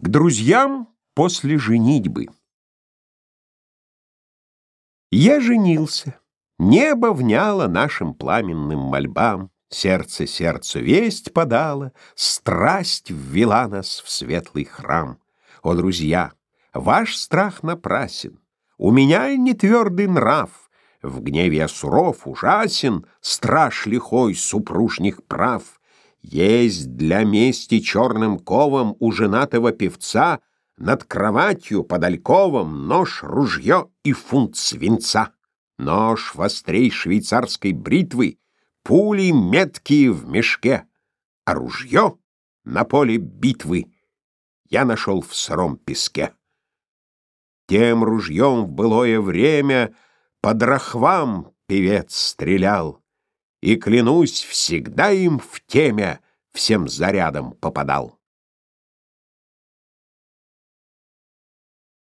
К друзьям после женитьбы. Я женился. Небо вняло нашим пламенным мольбам, Сердце сердцу весть подало, Страсть ввела нас в светлый храм. О, друзья, ваш страх напрасен, У меня не твердый нрав, В гневе я суров, ужасен, Страж лихой супружних прав. Есть для мести черным ковом у женатого певца над кроватью под альковом нож, ружье и фунт свинца. Нож вострей швейцарской бритвы, пули меткие в мешке, а ружье на поле битвы я нашел в сыром песке. Тем ружьем в былое время под рахвам певец стрелял, и, клянусь, всегда им в теме всем зарядом попадал.